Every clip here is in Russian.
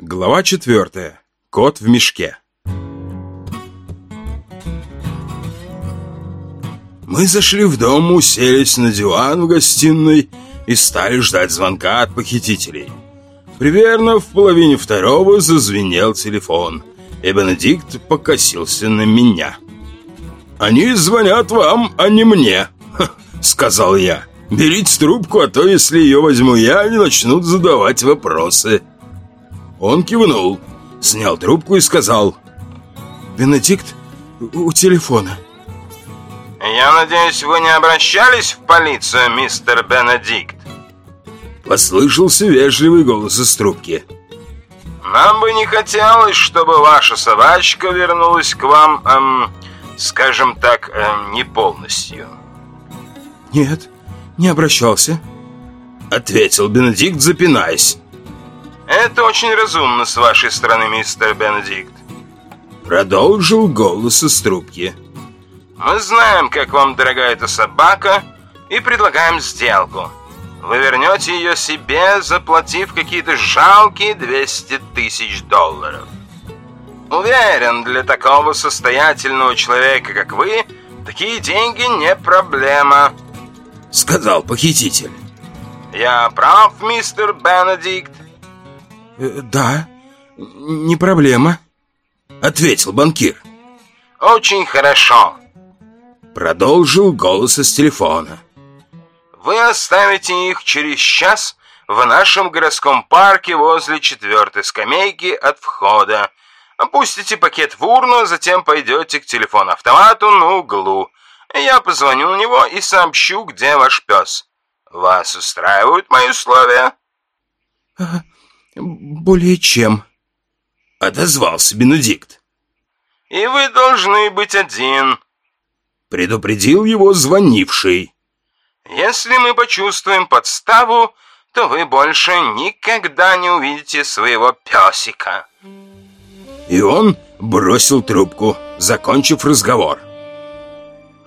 Глава четвертая. Кот в мешке. Мы зашли в дом, уселись на диван в гостиной и стали ждать звонка от похитителей. Примерно в половине второго зазвенел телефон, и Бенедикт покосился на меня. «Они звонят вам, а не мне», — сказал я. «Берите трубку, а то, если ее возьму я, они начнут задавать вопросы». Он кивнул, снял трубку и сказал «Бенедикт у телефона». «Я надеюсь, вы не обращались в полицию, мистер Бенедикт?» Послышался вежливый голос из трубки. «Нам бы не хотелось, чтобы ваша собачка вернулась к вам, эм, скажем так, эм, не полностью». «Нет, не обращался», — ответил Бенедикт, запинаясь. Это очень разумно с вашей стороны, мистер Бенедикт. Продолжил голос из трубки. Мы знаем, как вам дорога эта собака, и предлагаем сделку. Вы вернете ее себе, заплатив какие-то жалкие 200 тысяч долларов. Уверен, для такого состоятельного человека, как вы, такие деньги не проблема. Сказал похититель. Я прав, мистер Бенедикт? Э, «Да, не проблема», — ответил банкир. «Очень хорошо», — продолжил голос из телефона. «Вы оставите их через час в нашем городском парке возле четвертой скамейки от входа. Опустите пакет в урну, затем пойдете к телефону-автомату на углу. Я позвоню на него и сообщу, где ваш пес. Вас устраивают мои условия?» «Более чем», — отозвался Бенедикт. «И вы должны быть один», — предупредил его звонивший. «Если мы почувствуем подставу, то вы больше никогда не увидите своего песика». И он бросил трубку, закончив разговор.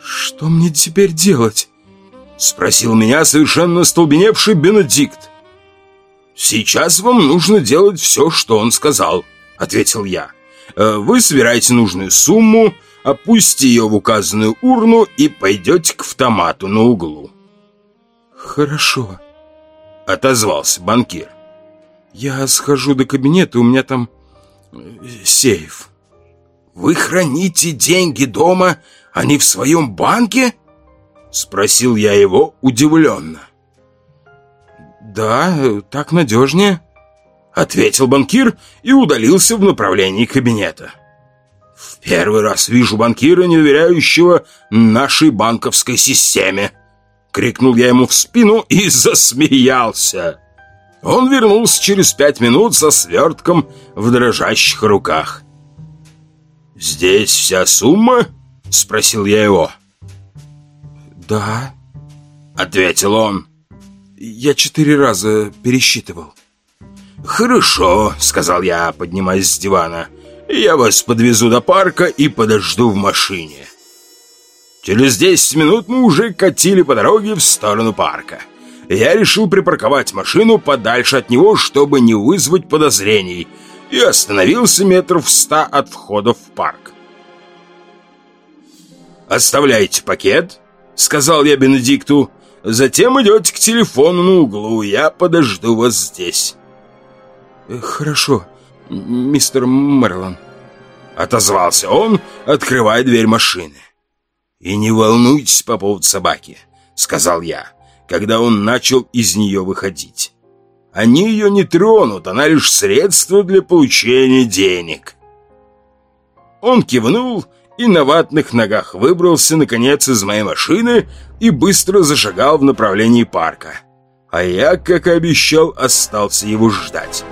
«Что мне теперь делать?» — спросил меня совершенно столбеневший Бенедикт. «Сейчас вам нужно делать все, что он сказал», — ответил я. «Э, «Вы собираете нужную сумму, опустите ее в указанную урну и пойдете к автомату на углу». «Хорошо», — отозвался банкир. «Я схожу до кабинета, у меня там э, сейф». «Вы храните деньги дома, а не в своем банке?» — спросил я его удивленно. «Да, так надежнее», — ответил банкир и удалился в направлении кабинета. «В первый раз вижу банкира, не доверяющего нашей банковской системе», — крикнул я ему в спину и засмеялся. Он вернулся через пять минут со свертком в дрожащих руках. «Здесь вся сумма?» — спросил я его. «Да», — ответил он. Я четыре раза пересчитывал. «Хорошо», — сказал я, поднимаясь с дивана. «Я вас подвезу до парка и подожду в машине». Через десять минут мы уже катили по дороге в сторону парка. Я решил припарковать машину подальше от него, чтобы не вызвать подозрений, и остановился метров в ста от входа в парк. «Оставляйте пакет», — сказал я Бенедикту, Затем идете к телефону на углу, я подожду вас здесь». Э, «Хорошо, мистер Мерлон», — отозвался он, открывая дверь машины. «И не волнуйтесь по поводу собаки», — сказал я, когда он начал из нее выходить. «Они ее не тронут, она лишь средство для получения денег». Он кивнул и на ватных ногах выбрался, наконец, из моей машины и быстро зашагал в направлении парка. А я, как и обещал, остался его ждать.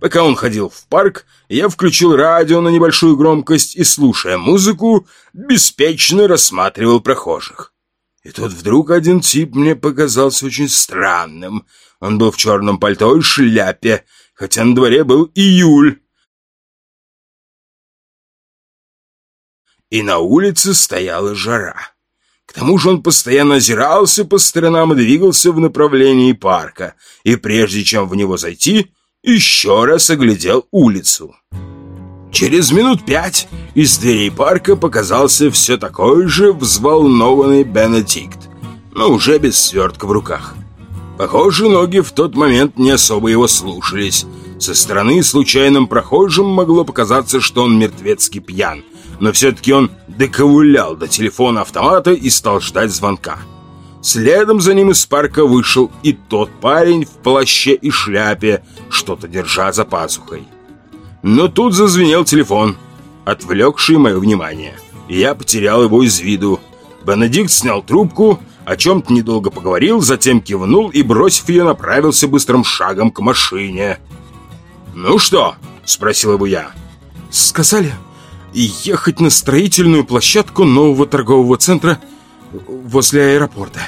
Пока он ходил в парк, я включил радио на небольшую громкость и, слушая музыку, беспечно рассматривал прохожих. И тут вдруг один тип мне показался очень странным — он был в черном пальто и шляпе, хотя на дворе был июль. И на улице стояла жара. К тому же он постоянно озирался по сторонам и двигался в направлении парка, и прежде чем в него зайти, еще раз оглядел улицу. Через минут пять из дверей парка показался все такой же взволнованный Бенедикт, но уже без свертка в руках. Похоже, ноги в тот момент не особо его слушались. Со стороны случайным прохожим могло показаться, что он мертвецки пьян, но все-таки он доковылял до телефона автомата и стал ждать звонка. Следом за ним из парка вышел и тот парень в плаще и шляпе, что-то держа за пазухой. Но тут зазвенел телефон, отвлекший мое внимание. Я потерял его из виду. Бенедикт снял трубку, о чем-то недолго поговорил, затем кивнул и, бросив ее, направился быстрым шагом к машине. «Ну что?» – спросил его я. «Сказали ехать на строительную площадку нового торгового центра возле аэропорта».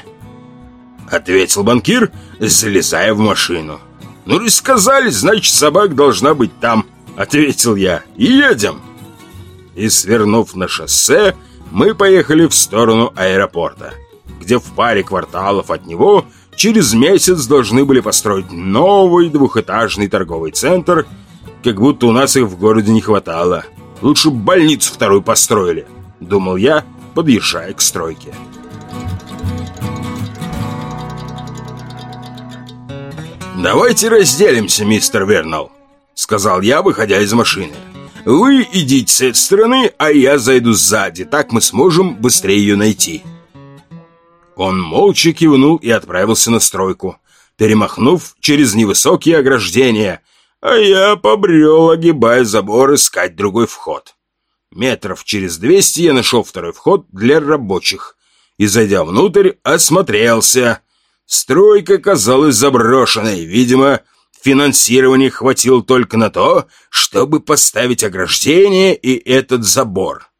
Ответил банкир, залезая в машину. «Ну, и сказали, значит, собак должна быть там». Ответил я. «Едем!» И свернув на шоссе, мы поехали в сторону аэропорта, где в паре кварталов от него через месяц должны были построить новый двухэтажный торговый центр, как будто у нас их в городе не хватало. Лучше больницу вторую построили, думал я, подъезжая к стройке. «Давайте разделимся, мистер Вернал», Сказал я, выходя из машины. Вы идите с этой стороны, а я зайду сзади. Так мы сможем быстрее ее найти Он молча кивнул и отправился на стройку Перемахнув через невысокие ограждения А я побрел, огибая забор, искать другой вход. Метров через двести я нашел второй вход для рабочих И, зайдя внутрь, осмотрелся. Стройка казалась заброшенной. Видимо, Финансирования хватило только на то, чтобы поставить ограждение и этот забор.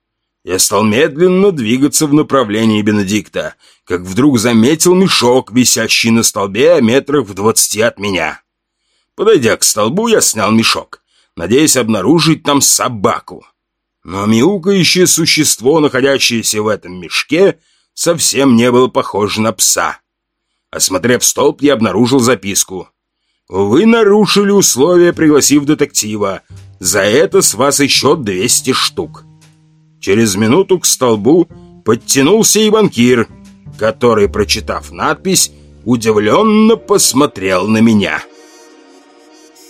Я стал медленно двигаться в направлении Бенедикта, как вдруг заметил мешок, висящий на столбе метрах в двадцати от меня. Подойдя к столбу, я снял мешок, надеясь обнаружить там собаку. Но мяукающее существо, находящееся в этом мешке, совсем не было похоже на пса. Осмотрев столб, я обнаружил записку. Вы нарушили условия, пригласив детектива. За это с вас еще 200 штук. Через минуту к столбу подтянулся и банкир, который, прочитав надпись, удивленно посмотрел на меня.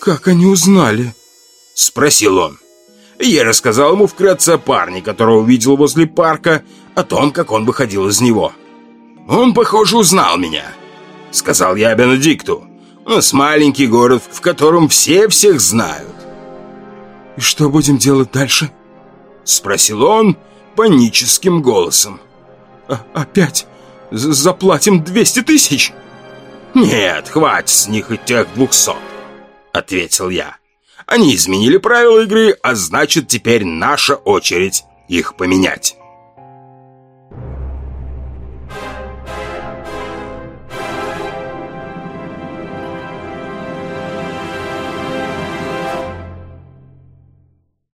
«Как они узнали?» — спросил он. Я рассказал ему вкратце о парне, которого увидел возле парка, о том, как он выходил из него. «Он, похоже, узнал меня», — сказал я Бенедикту. У нас маленький город, в котором все всех знают. И что будем делать дальше? Спросил он паническим голосом. А опять заплатим 200 тысяч? Нет, хватит с них и тех двухсот, ответил я. Они изменили правила игры, а значит теперь наша очередь их поменять.